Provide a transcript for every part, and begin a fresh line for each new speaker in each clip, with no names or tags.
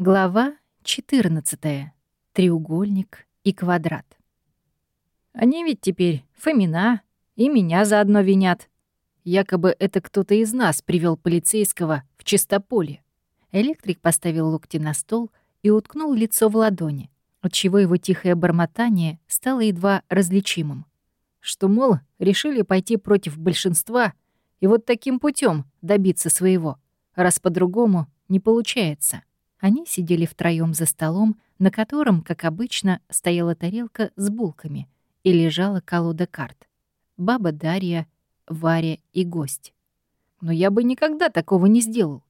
Глава 14. Треугольник и квадрат. Они ведь теперь Фомина и меня заодно винят. Якобы это кто-то из нас привел полицейского в чистополе. Электрик поставил локти на стол и уткнул лицо в ладони, отчего его тихое бормотание стало едва различимым. Что, мол, решили пойти против большинства и вот таким путем добиться своего, раз по-другому не получается. Они сидели втроём за столом, на котором, как обычно, стояла тарелка с булками и лежала колода карт. Баба Дарья, Варя и гость. Но я бы никогда такого не сделал.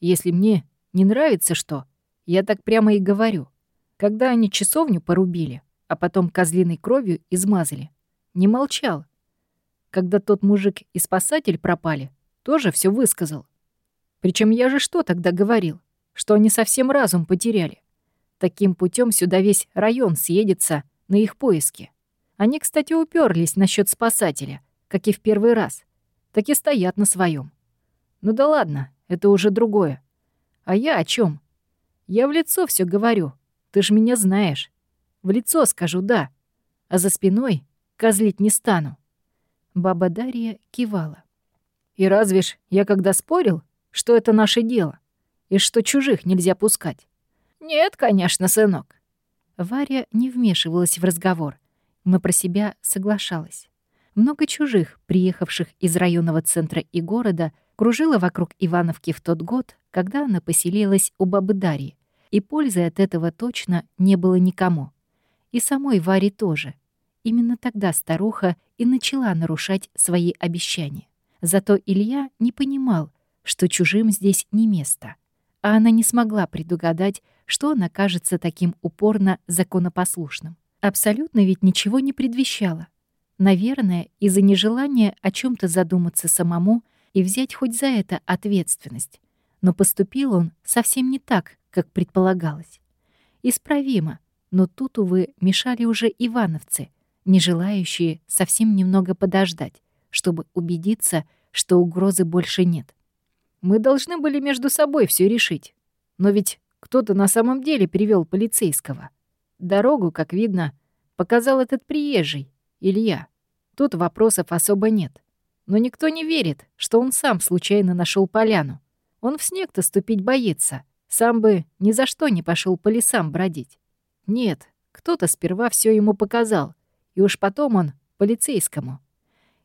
Если мне не нравится что, я так прямо и говорю. Когда они часовню порубили, а потом козлиной кровью измазали, не молчал. Когда тот мужик и спасатель пропали, тоже все высказал. Причем я же что тогда говорил? Что они совсем разум потеряли. Таким путем сюда весь район съедется на их поиски. Они, кстати, уперлись насчет спасателя, как и в первый раз. Так и стоят на своем. Ну да ладно, это уже другое. А я о чем? Я в лицо все говорю. Ты ж меня знаешь. В лицо скажу «да», а за спиной козлить не стану. Баба Дарья кивала. И разве ж я когда спорил, что это наше дело? И что чужих нельзя пускать. «Нет, конечно, сынок». Варя не вмешивалась в разговор, но про себя соглашалась. Много чужих, приехавших из районного центра и города, кружило вокруг Ивановки в тот год, когда она поселилась у бабы Дарьи, и пользы от этого точно не было никому. И самой Варе тоже. Именно тогда старуха и начала нарушать свои обещания. Зато Илья не понимал, что чужим здесь не место — а она не смогла предугадать, что он окажется таким упорно законопослушным. Абсолютно ведь ничего не предвещало. Наверное, из-за нежелания о чем то задуматься самому и взять хоть за это ответственность. Но поступил он совсем не так, как предполагалось. Исправимо, но тут, увы, мешали уже ивановцы, не желающие совсем немного подождать, чтобы убедиться, что угрозы больше нет. Мы должны были между собой все решить. Но ведь кто-то на самом деле привел полицейского. Дорогу, как видно, показал этот приезжий, Илья. Тут вопросов особо нет. Но никто не верит, что он сам случайно нашел поляну. Он в снег-то ступить боится. Сам бы ни за что не пошел по лесам бродить. Нет, кто-то сперва все ему показал, и уж потом он полицейскому.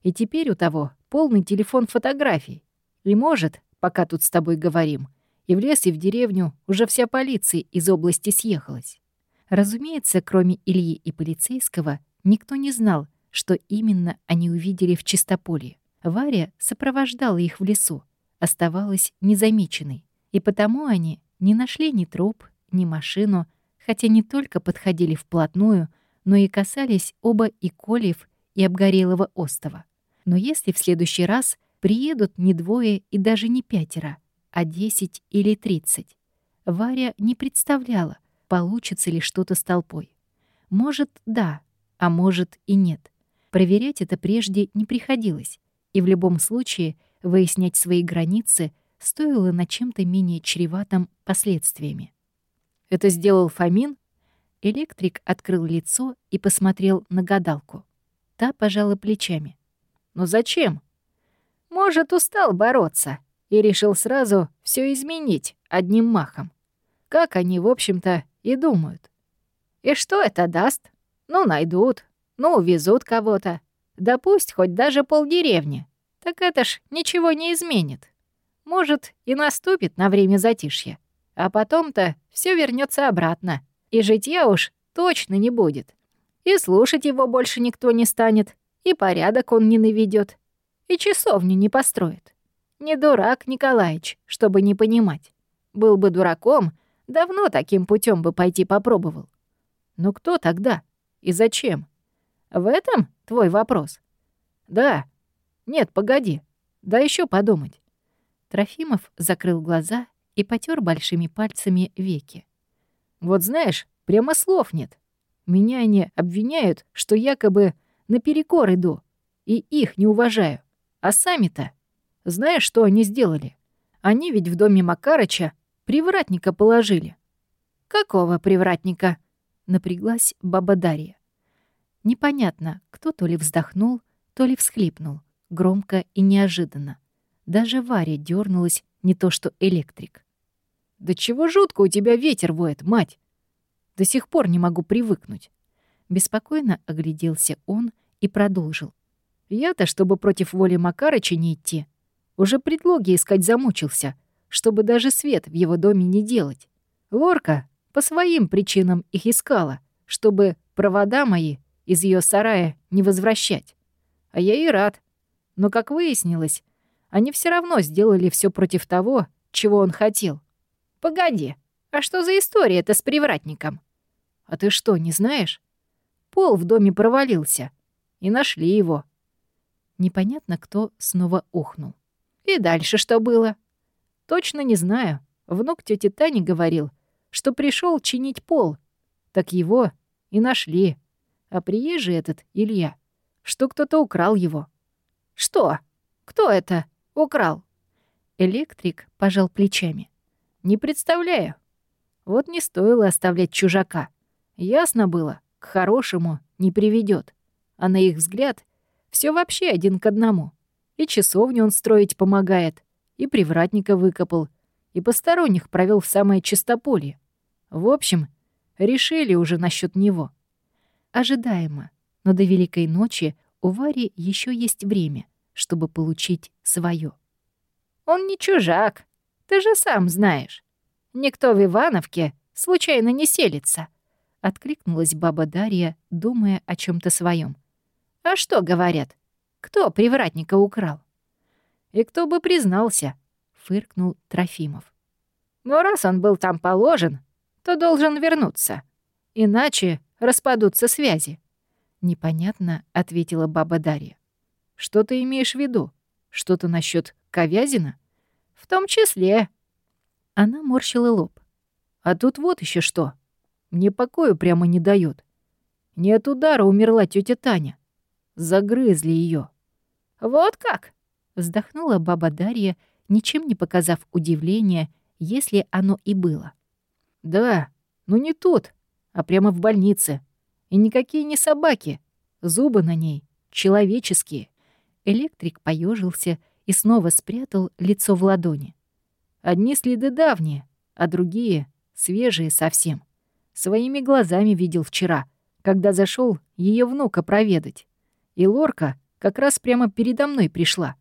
И теперь у того полный телефон фотографий. И может, пока тут с тобой говорим. И в лес, и в деревню уже вся полиция из области съехалась. Разумеется, кроме Ильи и полицейского, никто не знал, что именно они увидели в чистополье. Варя сопровождала их в лесу, оставалась незамеченной, и потому они не нашли ни труп, ни машину, хотя не только подходили вплотную, но и касались оба и Колев, и обгорелого остова. Но если в следующий раз Приедут не двое и даже не пятеро, а десять или тридцать. Варя не представляла, получится ли что-то с толпой. Может, да, а может и нет. Проверять это прежде не приходилось, и в любом случае выяснять свои границы стоило на чем-то менее чреватым последствиями. Это сделал Фомин? Электрик открыл лицо и посмотрел на гадалку. Та пожала плечами. «Но зачем?» Может, устал бороться и решил сразу все изменить одним махом. Как они, в общем-то, и думают. И что это даст? Ну, найдут, ну, увезут кого-то. Да пусть хоть даже полдеревни. Так это ж ничего не изменит. Может, и наступит на время затишья. А потом-то все вернется обратно. И житья уж точно не будет. И слушать его больше никто не станет. И порядок он не наведет и часовню не построит. Не дурак Николаич, чтобы не понимать. Был бы дураком, давно таким путем бы пойти попробовал. Но кто тогда? И зачем? В этом твой вопрос? Да. Нет, погоди. Да еще подумать. Трофимов закрыл глаза и потер большими пальцами веки. Вот знаешь, прямо слов нет. Меня они обвиняют, что якобы наперекор иду и их не уважаю. А сами-то, знаешь, что они сделали? Они ведь в доме Макарыча привратника положили. «Какого привратника?» — напряглась баба Дарья. Непонятно, кто то ли вздохнул, то ли всхлипнул, громко и неожиданно. Даже Варя дернулась, не то что электрик. «Да чего жутко у тебя ветер воет, мать! До сих пор не могу привыкнуть». Беспокойно огляделся он и продолжил. «Я-то, чтобы против воли Макарыча не идти, уже предлоги искать замучился, чтобы даже свет в его доме не делать. Лорка по своим причинам их искала, чтобы провода мои из ее сарая не возвращать. А я и рад. Но, как выяснилось, они все равно сделали все против того, чего он хотел. Погоди, а что за история это с привратником? А ты что, не знаешь? Пол в доме провалился. И нашли его. Непонятно, кто снова ухнул. И дальше что было? Точно не знаю. Внук тети Тани говорил, что пришел чинить пол. Так его и нашли. А приезжий этот, Илья, что кто-то украл его. Что? Кто это украл? Электрик пожал плечами. Не представляю. Вот не стоило оставлять чужака. Ясно было, к хорошему не приведет. А на их взгляд, все вообще один к одному. И часовню он строить помогает, и привратника выкопал, и посторонних провел в самое чистополье. В общем, решили уже насчет него. Ожидаемо, но до Великой ночи у Вари еще есть время, чтобы получить свое. «Он не чужак, ты же сам знаешь. Никто в Ивановке случайно не селится», — откликнулась баба Дарья, думая о чем то своем. «А что говорят? Кто привратника украл?» «И кто бы признался?» — фыркнул Трофимов. «Но раз он был там положен, то должен вернуться. Иначе распадутся связи». «Непонятно», — ответила баба Дарья. «Что ты имеешь в виду? Что-то насчет Ковязина?» «В том числе». Она морщила лоб. «А тут вот еще что. Мне покою прямо не дает. Не от удара умерла тетя Таня. Загрызли ее. «Вот как?» — вздохнула баба Дарья, ничем не показав удивления, если оно и было. «Да, но не тут, а прямо в больнице. И никакие не собаки. Зубы на ней человеческие». Электрик поежился и снова спрятал лицо в ладони. Одни следы давние, а другие — свежие совсем. Своими глазами видел вчера, когда зашел ее внука проведать. И Лорка как раз прямо передо мной пришла.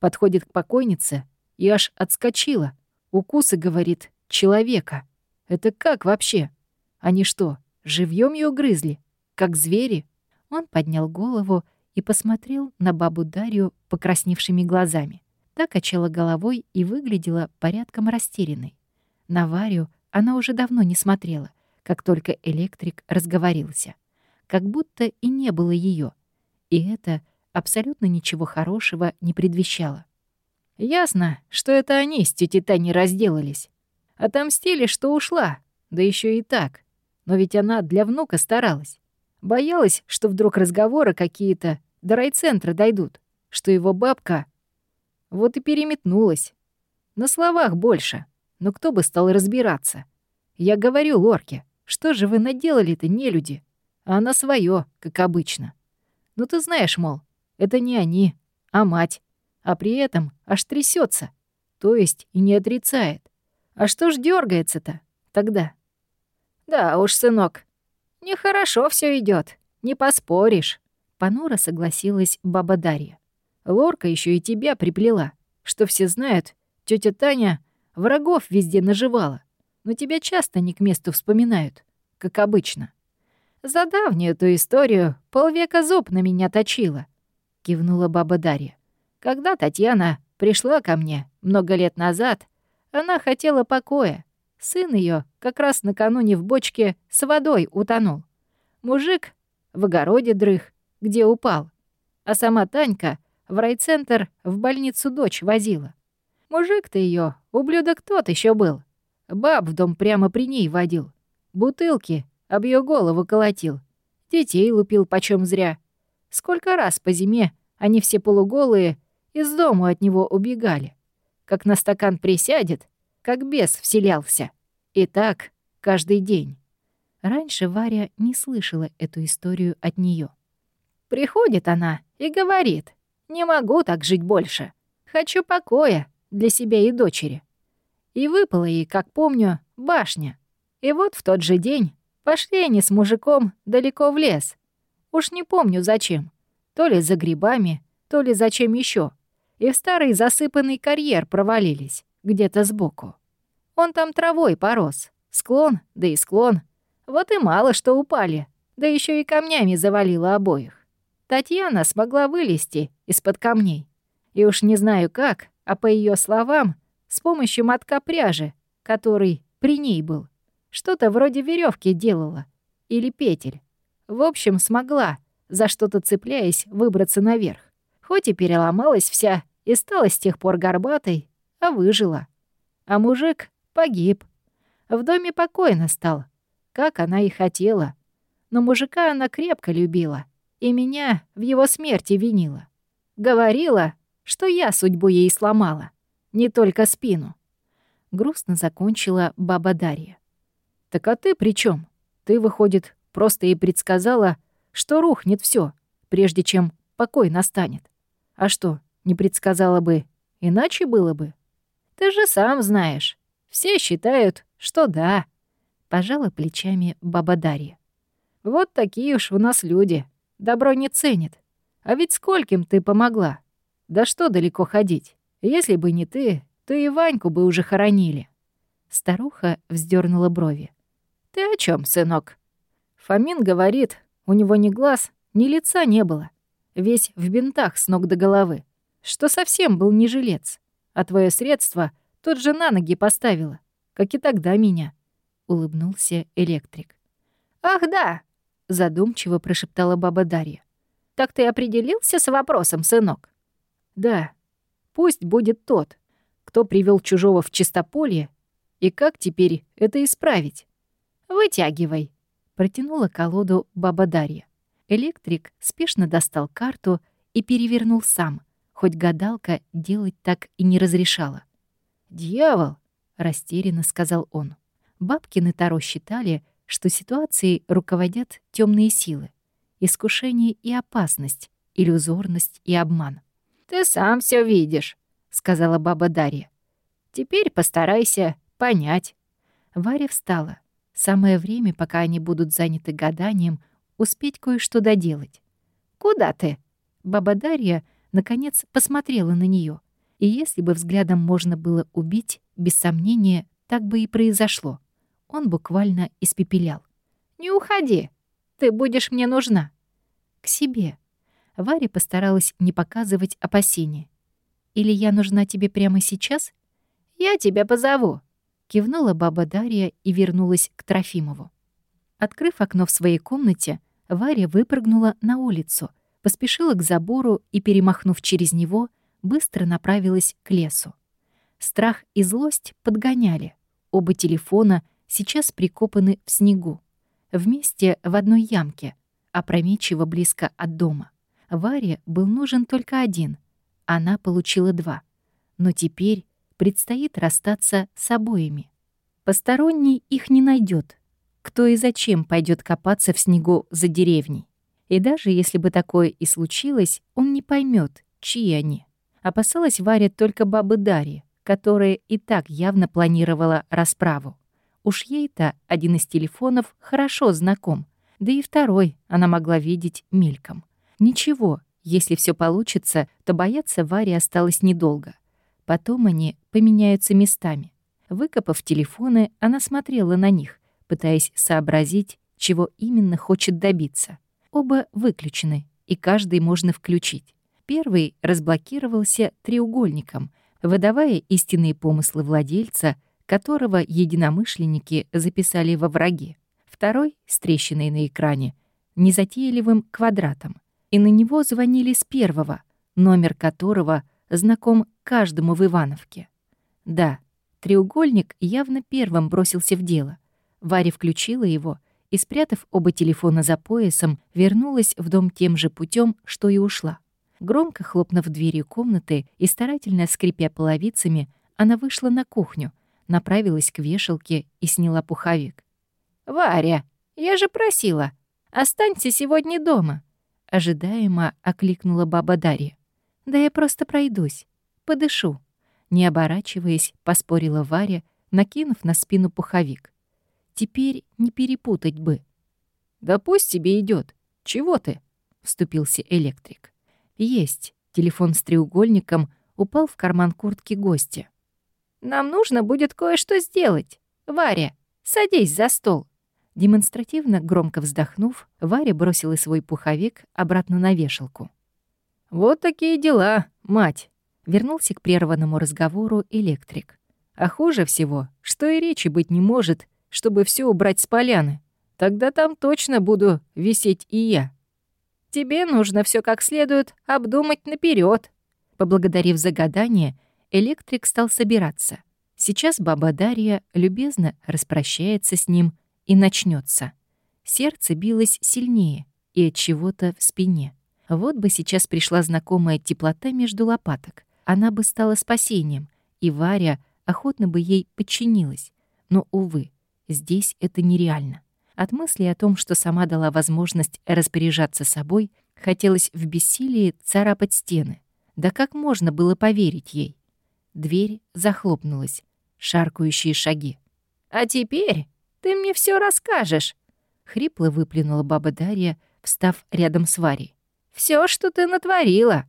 Подходит к покойнице и аж отскочила. Укусы, говорит, человека. Это как вообще? Они что, живьем ее грызли? Как звери? Он поднял голову и посмотрел на бабу Дарью покрасневшими глазами. Так качала головой и выглядела порядком растерянной. На Варю она уже давно не смотрела, как только электрик разговорился. Как будто и не было ее. И это абсолютно ничего хорошего не предвещало. Ясно, что это они с тетей Таней разделались. Отомстили, что ушла, да еще и так. Но ведь она для внука старалась. Боялась, что вдруг разговоры какие-то до райцентра дойдут, что его бабка... Вот и переметнулась. На словах больше, но кто бы стал разбираться? Я говорю Лорке, что же вы наделали-то, не люди? А она свое, как обычно. Ну ты знаешь, мол, это не они, а мать. А при этом аж трясется, то есть и не отрицает. А что ж дергается-то тогда? Да уж, сынок, нехорошо все идет, не поспоришь. Понуро согласилась баба Дарья. Лорка еще и тебя приплела, что все знают, тетя Таня врагов везде наживала, но тебя часто не к месту вспоминают, как обычно. За давнюю эту историю полвека зуб на меня точила, — кивнула баба Дарья. «Когда Татьяна пришла ко мне много лет назад, она хотела покоя. Сын ее как раз накануне в бочке с водой утонул. Мужик в огороде дрых, где упал. А сама Танька в райцентр в больницу дочь возила. Мужик-то ее, ублюдок тот еще был. Баб в дом прямо при ней водил. Бутылки об ее голову колотил. Детей лупил почем зря. Сколько раз по зиме они все полуголые из дому от него убегали. Как на стакан присядет, как бес вселялся. И так каждый день. Раньше Варя не слышала эту историю от нее. Приходит она и говорит, «Не могу так жить больше. Хочу покоя для себя и дочери». И выпала ей, как помню, башня. И вот в тот же день пошли они с мужиком далеко в лес. Уж не помню зачем. То ли за грибами, то ли зачем еще. И в старый засыпанный карьер провалились, где-то сбоку. Он там травой порос. Склон, да и склон. Вот и мало что упали. Да еще и камнями завалило обоих. Татьяна смогла вылезти из-под камней. И уж не знаю как, а по ее словам, с помощью мотка пряжи, который при ней был. Что-то вроде веревки делала. Или петель. В общем, смогла, за что-то цепляясь, выбраться наверх. Хоть и переломалась вся, и стала с тех пор горбатой, а выжила. А мужик погиб. В доме покойно стал, как она и хотела. Но мужика она крепко любила и меня в его смерти винила. Говорила, что я судьбу ей сломала, не только спину. Грустно закончила баба Дарья. «Так а ты при чем? Ты, выходит, просто и предсказала, что рухнет все, прежде чем покой настанет. А что, не предсказала бы, иначе было бы? Ты же сам знаешь. Все считают, что да. Пожала плечами баба Дарья. Вот такие уж у нас люди. Добро не ценят. А ведь скольким ты помогла? Да что далеко ходить? Если бы не ты, то и Ваньку бы уже хоронили. Старуха вздернула брови. «Ты о чем, сынок?» Фомин говорит, у него ни глаз, ни лица не было. Весь в бинтах с ног до головы. Что совсем был не жилец. А твое средство тот же на ноги поставила, как и тогда меня. Улыбнулся электрик. «Ах да!» — задумчиво прошептала баба Дарья. «Так ты определился с вопросом, сынок?» «Да. Пусть будет тот, кто привел чужого в чистополье, и как теперь это исправить?» «Вытягивай», Протянула колоду баба Дарья. Электрик спешно достал карту и перевернул сам, хоть гадалка делать так и не разрешала. «Дьявол!» — растерянно сказал он. Бабкины Таро считали, что ситуацией руководят темные силы, искушение и опасность, иллюзорность и обман. «Ты сам все видишь», — сказала баба Дарья. «Теперь постарайся понять». Варя встала. Самое время, пока они будут заняты гаданием, успеть кое-что доделать. «Куда ты?» Баба Дарья, наконец, посмотрела на нее, И если бы взглядом можно было убить, без сомнения, так бы и произошло. Он буквально испепелял. «Не уходи! Ты будешь мне нужна!» «К себе!» Варя постаралась не показывать опасения. «Или я нужна тебе прямо сейчас?» «Я тебя позову!» Кивнула баба Дарья и вернулась к Трофимову. Открыв окно в своей комнате, Варя выпрыгнула на улицу, поспешила к забору и, перемахнув через него, быстро направилась к лесу. Страх и злость подгоняли. Оба телефона сейчас прикопаны в снегу. Вместе в одной ямке, опрометчиво близко от дома. Варе был нужен только один. Она получила два. Но теперь предстоит расстаться с обоими. Посторонний их не найдет. Кто и зачем пойдет копаться в снегу за деревней? И даже если бы такое и случилось, он не поймет, чьи они. Опасалась Варя только бабы Дарьи, которая и так явно планировала расправу. Уж ей-то один из телефонов хорошо знаком, да и второй она могла видеть мельком. Ничего, если все получится, то бояться Варе осталось недолго. Потом они поменяются местами. Выкопав телефоны, она смотрела на них, пытаясь сообразить, чего именно хочет добиться. Оба выключены, и каждый можно включить. Первый разблокировался треугольником, выдавая истинные помыслы владельца, которого единомышленники записали во враге. Второй, с на экране, незатейливым квадратом. И на него звонили с первого, номер которого знаком каждому в Ивановке. Да, треугольник явно первым бросился в дело. Варя включила его и, спрятав оба телефона за поясом, вернулась в дом тем же путем, что и ушла. Громко хлопнув дверью комнаты и старательно скрипя половицами, она вышла на кухню, направилась к вешалке и сняла пуховик. «Варя, я же просила, останься сегодня дома», — ожидаемо окликнула баба Дарья. «Да я просто пройдусь, подышу», — не оборачиваясь, поспорила Варя, накинув на спину пуховик. «Теперь не перепутать бы». «Да пусть тебе идет. Чего ты?» — вступился электрик. «Есть». Телефон с треугольником упал в карман куртки гостя. «Нам нужно будет кое-что сделать. Варя, садись за стол». Демонстративно громко вздохнув, Варя бросила свой пуховик обратно на вешалку. «Вот такие дела, мать!» Вернулся к прерванному разговору электрик. «А хуже всего, что и речи быть не может, чтобы все убрать с поляны. Тогда там точно буду висеть и я». Тебе нужно все как следует обдумать наперед. Поблагодарив за гадание, электрик стал собираться. Сейчас баба Дарья любезно распрощается с ним и начнется. Сердце билось сильнее и от чего-то в спине. Вот бы сейчас пришла знакомая теплота между лопаток. Она бы стала спасением, и Варя охотно бы ей подчинилась. Но, увы, здесь это нереально. От мысли о том, что сама дала возможность распоряжаться собой, хотелось в бессилии царапать стены. Да как можно было поверить ей? Дверь захлопнулась. Шаркающие шаги. «А теперь ты мне все расскажешь!» Хрипло выплюнула баба Дарья, встав рядом с Варей. Все, что ты натворила!»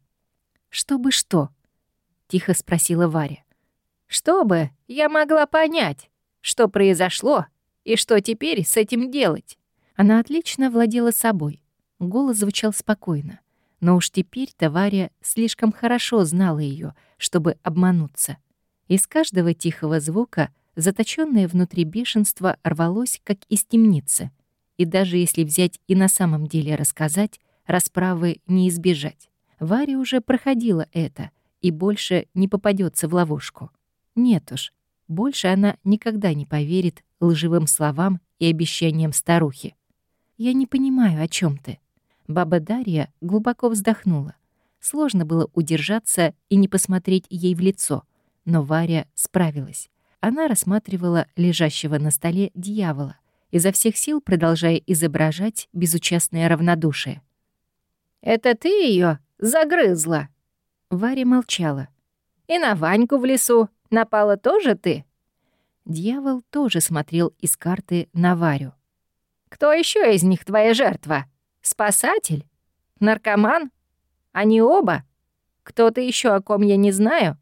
«Чтобы что?» — тихо спросила Варя. «Чтобы я могла понять, что произошло и что теперь с этим делать? Она отлично владела собой. Голос звучал спокойно. Но уж теперь-то Варя слишком хорошо знала ее, чтобы обмануться. Из каждого тихого звука заточенное внутри бешенство рвалось, как из темницы. И даже если взять и на самом деле рассказать, расправы не избежать. Варя уже проходила это и больше не попадется в ловушку. Нет уж, больше она никогда не поверит лживым словам и обещаниям старухи. «Я не понимаю, о чем ты». Баба Дарья глубоко вздохнула. Сложно было удержаться и не посмотреть ей в лицо, но Варя справилась. Она рассматривала лежащего на столе дьявола, изо всех сил продолжая изображать безучастное равнодушие. «Это ты ее загрызла?» Варя молчала. «И на Ваньку в лесу напала тоже ты?» Дьявол тоже смотрел из карты на Варю. «Кто еще из них твоя жертва? Спасатель? Наркоман? Они оба? Кто-то еще, о ком я не знаю?»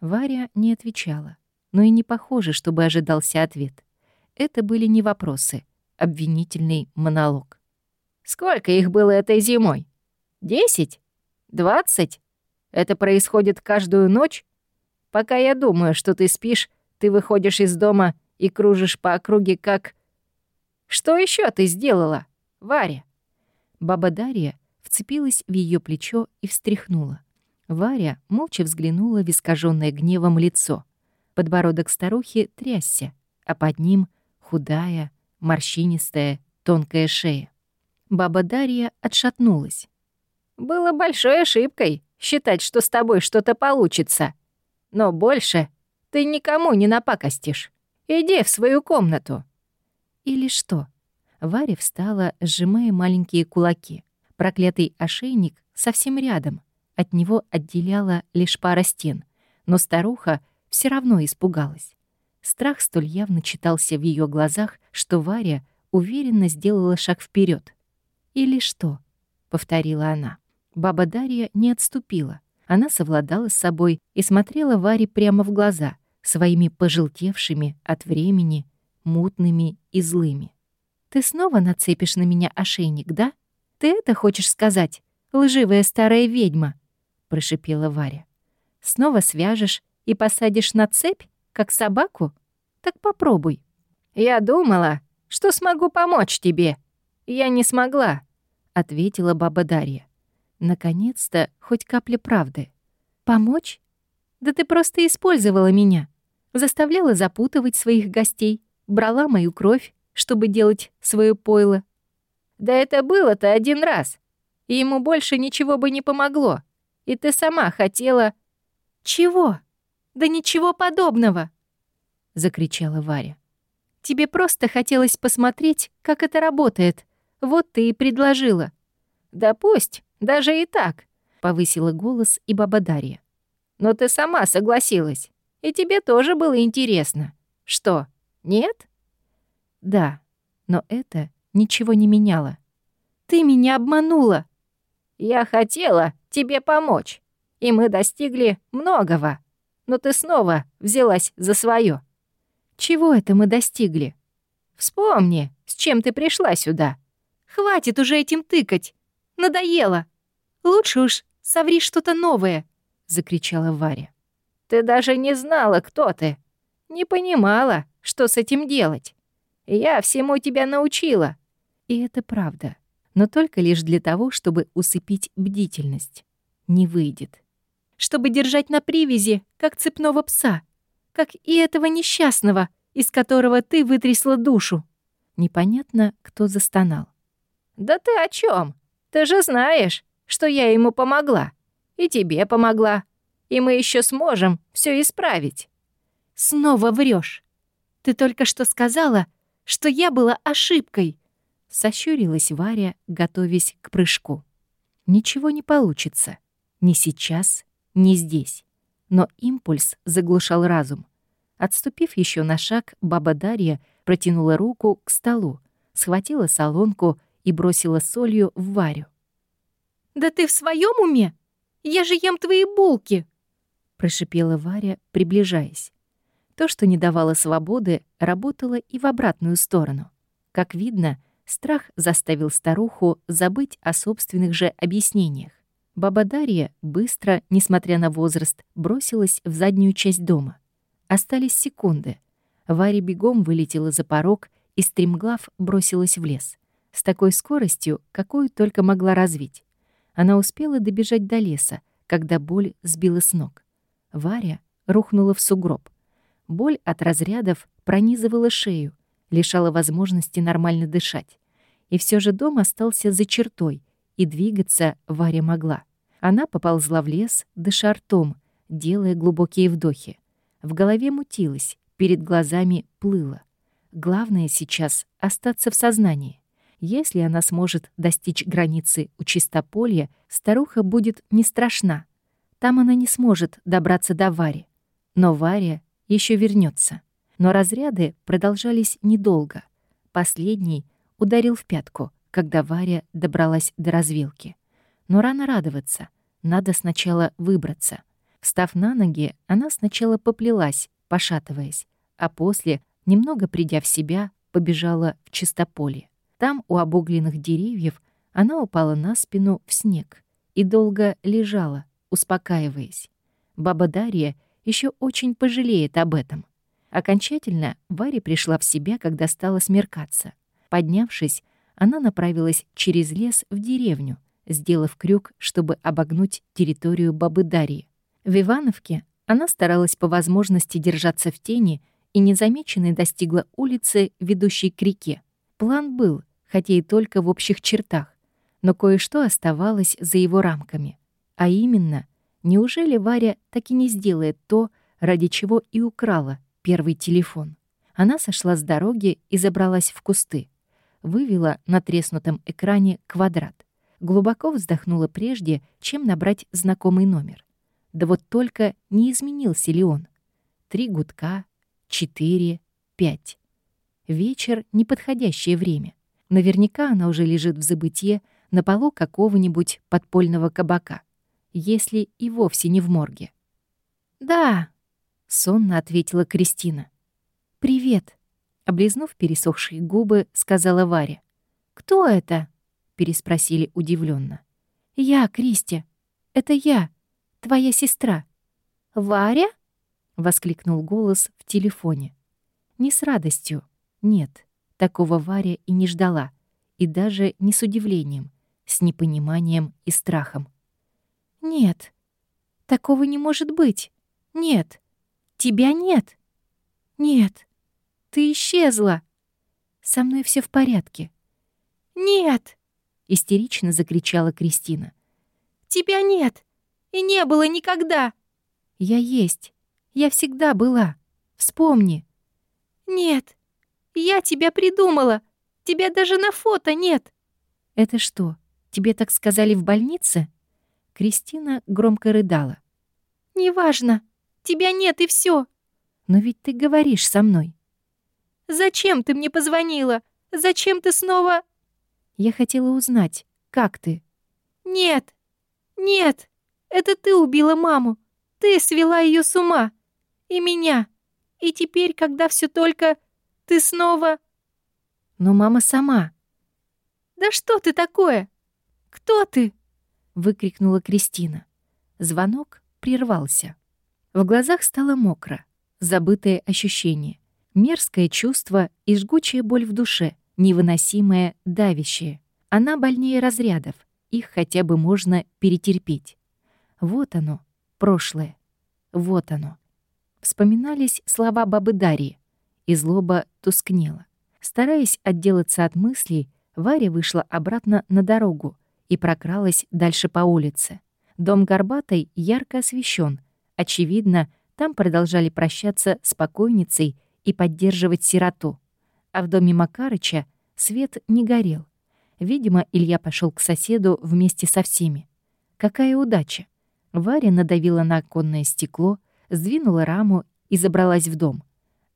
Варя не отвечала, но и не похоже, чтобы ожидался ответ. Это были не вопросы, обвинительный монолог. «Сколько их было этой зимой? Десять? Двадцать? Это происходит каждую ночь? Пока я думаю, что ты спишь, ты выходишь из дома и кружишь по округе как... Что еще ты сделала, Варя?» Баба Дарья вцепилась в ее плечо и встряхнула. Варя молча взглянула в искаженное гневом лицо. Подбородок старухи трясся, а под ним худая, морщинистая, тонкая шея. Баба Дарья отшатнулась. «Было большой ошибкой считать, что с тобой что-то получится. Но больше ты никому не напакостишь. Иди в свою комнату». «Или что?» Варя встала, сжимая маленькие кулаки. Проклятый ошейник совсем рядом. От него отделяла лишь пара стен. Но старуха все равно испугалась. Страх столь явно читался в ее глазах, что Варя уверенно сделала шаг вперед. «Или что?» — повторила она. Баба Дарья не отступила. Она совладала с собой и смотрела Варе прямо в глаза, своими пожелтевшими от времени, мутными и злыми. «Ты снова нацепишь на меня ошейник, да? Ты это хочешь сказать, лживая старая ведьма?» — прошипела Варя. «Снова свяжешь и посадишь на цепь, как собаку? Так попробуй». «Я думала, что смогу помочь тебе. Я не смогла», — ответила баба Дарья. Наконец-то хоть капля правды. «Помочь? Да ты просто использовала меня заставляла запутывать своих гостей, брала мою кровь, чтобы делать свое пойло. Да это было-то один раз, и ему больше ничего бы не помогло. И ты сама хотела... Чего? Да ничего подобного! Закричала Варя. Тебе просто хотелось посмотреть, как это работает. Вот ты и предложила». «Да пусть, даже и так», — повысила голос и баба Дарья. «Но ты сама согласилась, и тебе тоже было интересно. Что, нет?» «Да, но это ничего не меняло. Ты меня обманула!» «Я хотела тебе помочь, и мы достигли многого, но ты снова взялась за свое. «Чего это мы достигли?» «Вспомни, с чем ты пришла сюда». «Хватит уже этим тыкать! Надоело! Лучше уж соври что-то новое!» — закричала Варя. «Ты даже не знала, кто ты. Не понимала, что с этим делать. Я всему тебя научила». И это правда но только лишь для того, чтобы усыпить бдительность. Не выйдет. Чтобы держать на привязи, как цепного пса, как и этого несчастного, из которого ты вытрясла душу. Непонятно, кто застонал. «Да ты о чем? Ты же знаешь, что я ему помогла. И тебе помогла. И мы еще сможем все исправить». «Снова врешь. Ты только что сказала, что я была ошибкой», Сощурилась Варя, готовясь к прыжку. Ничего не получится. Ни сейчас, ни здесь. Но импульс заглушал разум. Отступив еще на шаг, баба Дарья протянула руку к столу, схватила солонку и бросила солью в Варю. «Да ты в своем уме? Я же ем твои булки!» прошипела Варя, приближаясь. То, что не давало свободы, работало и в обратную сторону. Как видно, Страх заставил старуху забыть о собственных же объяснениях. Баба Дарья быстро, несмотря на возраст, бросилась в заднюю часть дома. Остались секунды. Варя бегом вылетела за порог и стремглав бросилась в лес. С такой скоростью, какую только могла развить. Она успела добежать до леса, когда боль сбила с ног. Варя рухнула в сугроб. Боль от разрядов пронизывала шею, лишала возможности нормально дышать. И все же дом остался за чертой, и двигаться Варя могла. Она поползла в лес, дыша ртом, делая глубокие вдохи. В голове мутилась, перед глазами плыло. Главное сейчас — остаться в сознании. Если она сможет достичь границы у чистополья, старуха будет не страшна. Там она не сможет добраться до Вари. Но Варя еще вернется. Но разряды продолжались недолго. Последний ударил в пятку, когда Варя добралась до развилки. Но рано радоваться. Надо сначала выбраться. Встав на ноги, она сначала поплелась, пошатываясь, а после, немного придя в себя, побежала в чистополье. Там, у обугленных деревьев, она упала на спину в снег и долго лежала, успокаиваясь. Баба Дарья еще очень пожалеет об этом. Окончательно Варя пришла в себя, когда стало смеркаться. Поднявшись, она направилась через лес в деревню, сделав крюк, чтобы обогнуть территорию бабы Дарьи. В Ивановке она старалась по возможности держаться в тени и незамеченной достигла улицы, ведущей к реке. План был, хотя и только в общих чертах, но кое-что оставалось за его рамками. А именно, неужели Варя так и не сделает то, ради чего и украла первый телефон. Она сошла с дороги и забралась в кусты. Вывела на треснутом экране квадрат. Глубоко вздохнула прежде, чем набрать знакомый номер. Да вот только не изменился ли он. Три гудка, четыре, пять. Вечер — неподходящее время. Наверняка она уже лежит в забытье на полу какого-нибудь подпольного кабака, если и вовсе не в морге. «Да», — сонно ответила Кристина. «Привет», — облизнув пересохшие губы, сказала Варя. «Кто это?» — переспросили удивленно. «Я, Кристи. Это я, твоя сестра». «Варя?» — воскликнул голос в телефоне. Не с радостью, нет, такого Варя и не ждала, и даже не с удивлением, с непониманием и страхом. «Нет, такого не может быть. Нет, Тебя нет. Нет. Ты исчезла. Со мной все в порядке. Нет, истерично закричала Кристина. Тебя нет. И не было никогда. Я есть. Я всегда была. Вспомни. Нет.
Я тебя придумала! Тебя даже на фото нет!»
«Это что, тебе так сказали в больнице?» Кристина громко рыдала.
«Неважно. Тебя нет, и все.
«Но ведь ты говоришь со мной».
«Зачем ты мне позвонила? Зачем ты снова...»
«Я хотела узнать, как ты?»
«Нет, нет, это ты убила маму. Ты свела ее с ума. И меня. И теперь, когда все только... Ты снова...»
«Но мама сама...»
«Да что ты такое? Кто ты?»
— выкрикнула Кристина. Звонок прервался. В глазах стало мокро, забытое ощущение, мерзкое чувство и жгучая боль в душе, невыносимое, давящее. Она больнее разрядов, их хотя бы можно перетерпеть. Вот оно, прошлое. Вот оно. Вспоминались слова бабы Дарьи, и злоба тускнела. Стараясь отделаться от мыслей, Варя вышла обратно на дорогу и прокралась дальше по улице. Дом Горбатой ярко освещен. Очевидно, там продолжали прощаться с покойницей и поддерживать сироту. А в доме Макарыча свет не горел. Видимо, Илья пошел к соседу вместе со всеми. Какая удача! Варя надавила на оконное стекло, сдвинула раму и забралась в дом.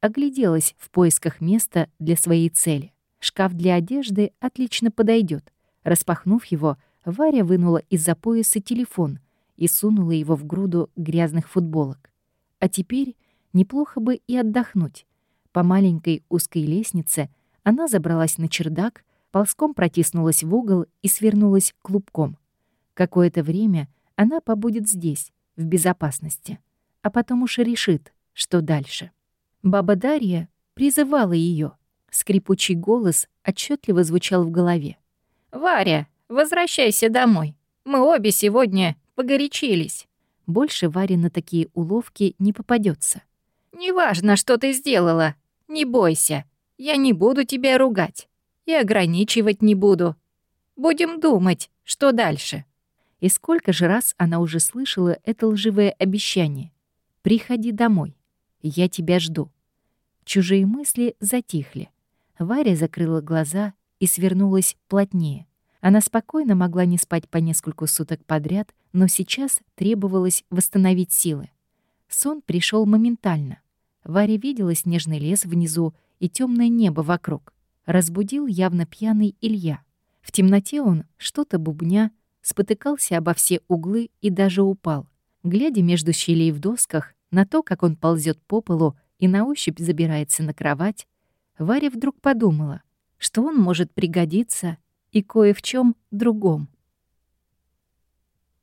Огляделась в поисках места для своей цели. Шкаф для одежды отлично подойдет. Распахнув его, Варя вынула из-за пояса телефон и сунула его в груду грязных футболок. А теперь неплохо бы и отдохнуть. По маленькой узкой лестнице она забралась на чердак, ползком протиснулась в угол и свернулась клубком. Какое-то время она побудет здесь, в безопасности, а потом уж решит, что дальше. Баба Дарья призывала ее. Скрипучий голос отчетливо звучал в голове.
«Варя, возвращайся домой. Мы обе сегодня погорячились».
Больше Варе на такие уловки не попадется.
«Неважно, что ты сделала. Не бойся. Я не буду тебя ругать. И ограничивать не буду. Будем думать, что дальше».
И сколько же раз она уже слышала это лживое обещание. «Приходи домой. Я тебя жду». Чужие мысли затихли. Варя закрыла глаза и свернулась плотнее. Она спокойно могла не спать по нескольку суток подряд, но сейчас требовалось восстановить силы. Сон пришел моментально. Варя видела снежный лес внизу и темное небо вокруг. Разбудил явно пьяный Илья. В темноте он, что-то бубня, спотыкался обо все углы и даже упал. Глядя между щелей в досках на то, как он ползет по полу и на ощупь забирается на кровать, Варя вдруг подумала, что он может пригодиться и кое в чем другом.